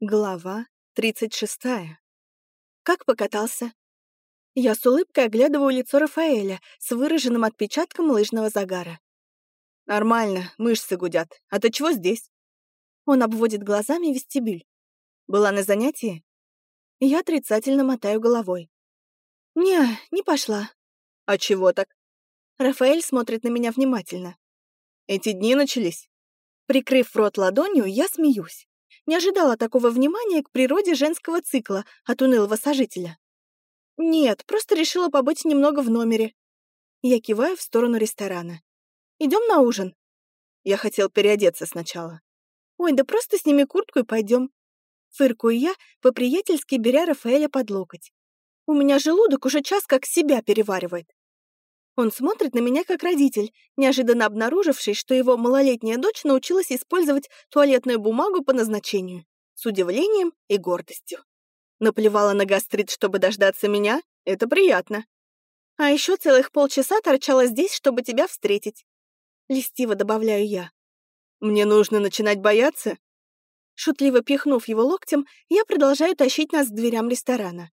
Глава 36. Как покатался? Я с улыбкой оглядываю лицо Рафаэля с выраженным отпечатком лыжного загара. Нормально, мышцы гудят. А ты чего здесь? Он обводит глазами вестибюль. Была на занятии? Я отрицательно мотаю головой. Не, не пошла. А чего так? Рафаэль смотрит на меня внимательно. Эти дни начались? Прикрыв рот ладонью, я смеюсь. Не ожидала такого внимания к природе женского цикла от унылого сожителя. Нет, просто решила побыть немного в номере. Я киваю в сторону ресторана. Идем на ужин. Я хотел переодеться сначала. Ой, да просто сними куртку и пойдем. Фыркую я, по-приятельски беря Рафаэля под локоть. У меня желудок уже час как себя переваривает. Он смотрит на меня как родитель, неожиданно обнаруживший, что его малолетняя дочь научилась использовать туалетную бумагу по назначению, с удивлением и гордостью. Наплевала на гастрит, чтобы дождаться меня? Это приятно. А еще целых полчаса торчала здесь, чтобы тебя встретить. Листиво добавляю я. Мне нужно начинать бояться? Шутливо пихнув его локтем, я продолжаю тащить нас к дверям ресторана.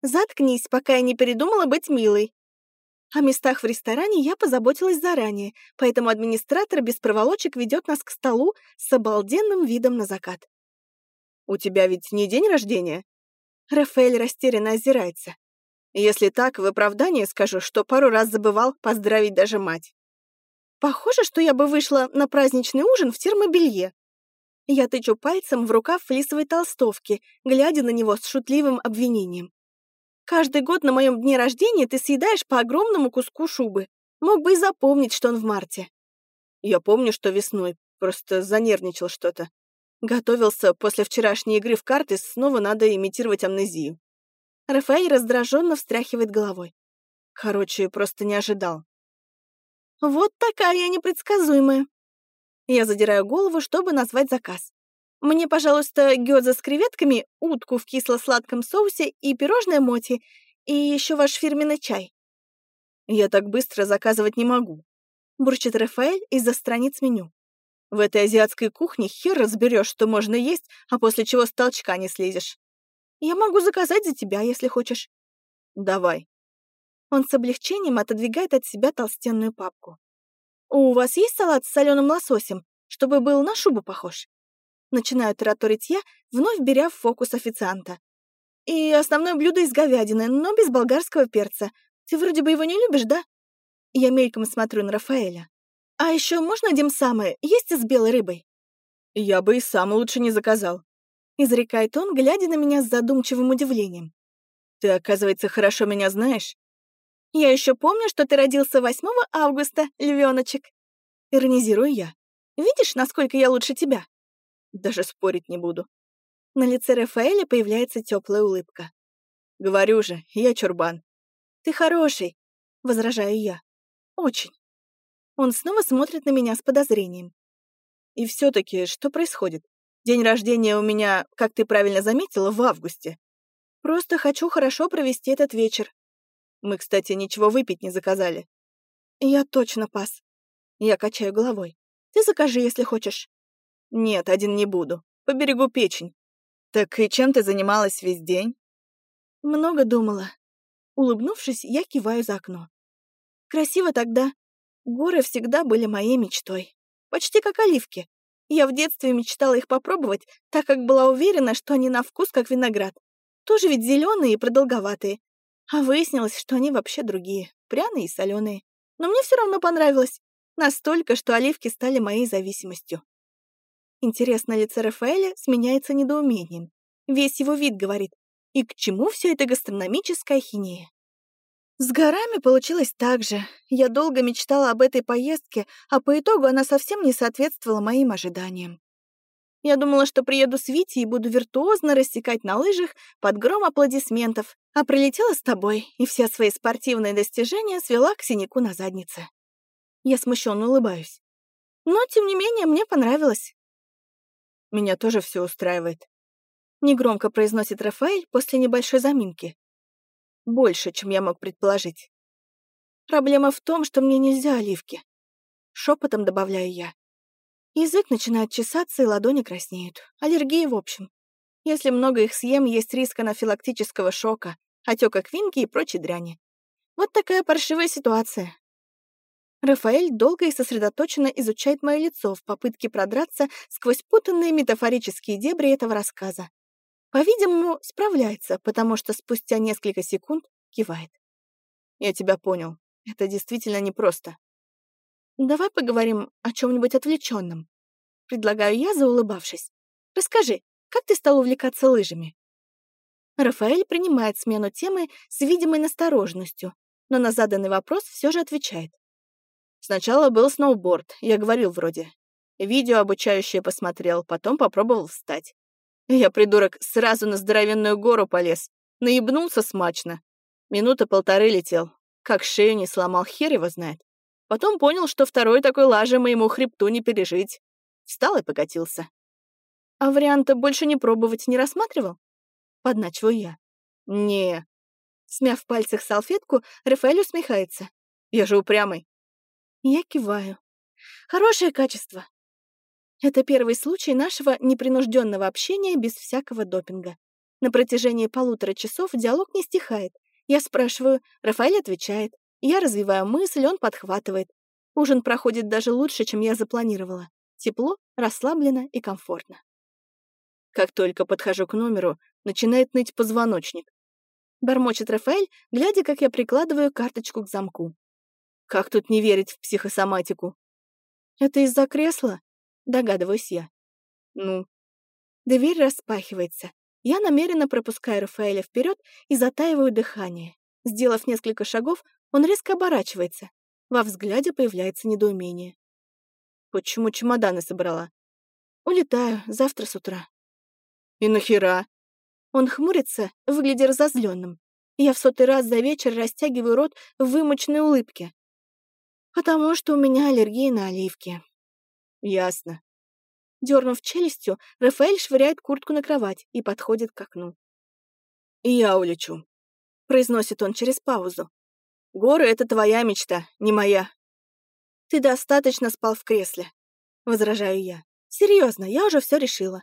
Заткнись, пока я не передумала быть милой. О местах в ресторане я позаботилась заранее, поэтому администратор без проволочек ведет нас к столу с обалденным видом на закат. «У тебя ведь не день рождения?» Рафаэль растерянно озирается. «Если так, в оправдание скажу, что пару раз забывал поздравить даже мать». «Похоже, что я бы вышла на праздничный ужин в термобелье». Я тычу пальцем в рукав флисовой толстовки, глядя на него с шутливым обвинением. Каждый год на моем дне рождения ты съедаешь по огромному куску шубы. Мог бы и запомнить, что он в марте. Я помню, что весной. Просто занервничал что-то. Готовился после вчерашней игры в карты, снова надо имитировать амнезию. Рафаэль раздраженно встряхивает головой. Короче, просто не ожидал. Вот такая я непредсказуемая. Я задираю голову, чтобы назвать заказ. Мне, пожалуйста, гёдза с креветками, утку в кисло-сладком соусе и пирожное моти, и еще ваш фирменный чай. Я так быстро заказывать не могу. Бурчит Рафаэль из-за страниц меню. В этой азиатской кухне хер разберешь, что можно есть, а после чего с толчка не слезешь. Я могу заказать за тебя, если хочешь. Давай. Он с облегчением отодвигает от себя толстенную папку. У вас есть салат с соленым лососем, чтобы был на шубу похож? Начинаю тараторить я, вновь беря в фокус официанта. И основное блюдо из говядины, но без болгарского перца. Ты вроде бы его не любишь, да? Я мельком смотрю на Рафаэля. А еще можно димсамы, есть и с белой рыбой? Я бы и сам лучше не заказал. Изрекает он, глядя на меня с задумчивым удивлением. Ты, оказывается, хорошо меня знаешь. Я еще помню, что ты родился 8 августа, львеночек. Иронизирую я. Видишь, насколько я лучше тебя? Даже спорить не буду. На лице Рафаэля появляется теплая улыбка. Говорю же, я чурбан. Ты хороший, возражаю я. Очень. Он снова смотрит на меня с подозрением. И все таки что происходит? День рождения у меня, как ты правильно заметила, в августе. Просто хочу хорошо провести этот вечер. Мы, кстати, ничего выпить не заказали. Я точно пас. Я качаю головой. Ты закажи, если хочешь. Нет, один не буду. Поберегу печень. Так и чем ты занималась весь день? Много думала. Улыбнувшись, я киваю за окно. Красиво тогда. Горы всегда были моей мечтой. Почти как оливки. Я в детстве мечтала их попробовать, так как была уверена, что они на вкус как виноград. Тоже ведь зеленые и продолговатые. А выяснилось, что они вообще другие, пряные и соленые. Но мне все равно понравилось. Настолько, что оливки стали моей зависимостью. Интересно, лицо Рафаэля сменяется недоумением. Весь его вид говорит, и к чему все это гастрономическая ахинея? С горами получилось так же. Я долго мечтала об этой поездке, а по итогу она совсем не соответствовала моим ожиданиям. Я думала, что приеду с Витей и буду виртуозно рассекать на лыжах под гром аплодисментов, а прилетела с тобой и все свои спортивные достижения свела к синяку на заднице. Я смущенно улыбаюсь. Но, тем не менее, мне понравилось. Меня тоже все устраивает. Негромко произносит Рафаэль после небольшой заминки. Больше, чем я мог предположить. Проблема в том, что мне нельзя оливки. Шепотом добавляю я. Язык начинает чесаться, и ладони краснеют. Аллергия в общем. Если много их съем, есть риск анафилактического шока, отека квинки и прочей дряни. Вот такая паршивая ситуация. Рафаэль долго и сосредоточенно изучает мое лицо в попытке продраться сквозь путанные метафорические дебри этого рассказа. По-видимому, справляется, потому что спустя несколько секунд кивает. «Я тебя понял. Это действительно непросто». «Давай поговорим о чем-нибудь отвлеченном. Предлагаю я, заулыбавшись. Расскажи, как ты стал увлекаться лыжами?» Рафаэль принимает смену темы с видимой настороженностью, но на заданный вопрос все же отвечает. Сначала был сноуборд, я говорил вроде. Видео обучающее посмотрел, потом попробовал встать. Я, придурок, сразу на здоровенную гору полез. Наебнулся смачно. Минута полторы летел. Как шею не сломал, хер его знает. Потом понял, что второй такой лажи моему хребту не пережить. Встал и покатился. А варианта больше не пробовать не рассматривал? Подначиваю я. Не. Смяв в пальцах салфетку, Рафаэль усмехается. Я же упрямый. Я киваю. Хорошее качество. Это первый случай нашего непринужденного общения без всякого допинга. На протяжении полутора часов диалог не стихает. Я спрашиваю, Рафаэль отвечает. Я развиваю мысль, он подхватывает. Ужин проходит даже лучше, чем я запланировала. Тепло, расслабленно и комфортно. Как только подхожу к номеру, начинает ныть позвоночник. Бормочет Рафаэль, глядя, как я прикладываю карточку к замку. Как тут не верить в психосоматику? Это из-за кресла? Догадываюсь я. Ну? Дверь распахивается. Я намеренно пропускаю Рафаэля вперед и затаиваю дыхание. Сделав несколько шагов, он резко оборачивается. Во взгляде появляется недоумение. Почему чемоданы собрала? Улетаю, завтра с утра. И нахера? Он хмурится, выглядя разозленным. Я в сотый раз за вечер растягиваю рот в вымоченной улыбке. Потому что у меня аллергия на оливки. Ясно. Дернув челюстью, Рафаэль швыряет куртку на кровать и подходит к окну. «И я улечу», — произносит он через паузу. «Горы — это твоя мечта, не моя». «Ты достаточно спал в кресле», — возражаю я. «Серьезно, я уже все решила.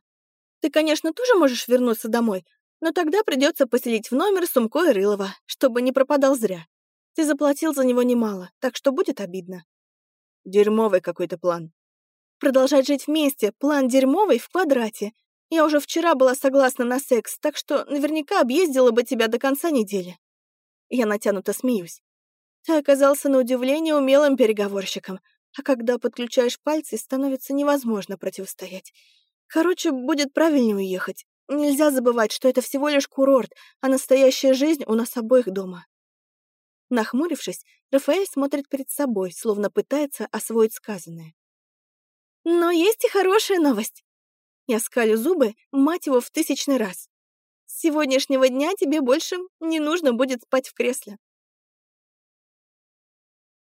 Ты, конечно, тоже можешь вернуться домой, но тогда придется поселить в номер Сумко и Рылова, чтобы не пропадал зря. Ты заплатил за него немало, так что будет обидно. Дерьмовый какой-то план. Продолжать жить вместе, план дерьмовый в квадрате. Я уже вчера была согласна на секс, так что наверняка объездила бы тебя до конца недели. Я натянуто смеюсь. Ты оказался на удивление умелым переговорщиком, а когда подключаешь пальцы, становится невозможно противостоять. Короче, будет правильнее уехать. Нельзя забывать, что это всего лишь курорт, а настоящая жизнь у нас обоих дома. Нахмурившись, Рафаэль смотрит перед собой, словно пытается освоить сказанное. Но есть и хорошая новость. Я скалю зубы, мать его, в тысячный раз. С сегодняшнего дня тебе больше не нужно будет спать в кресле.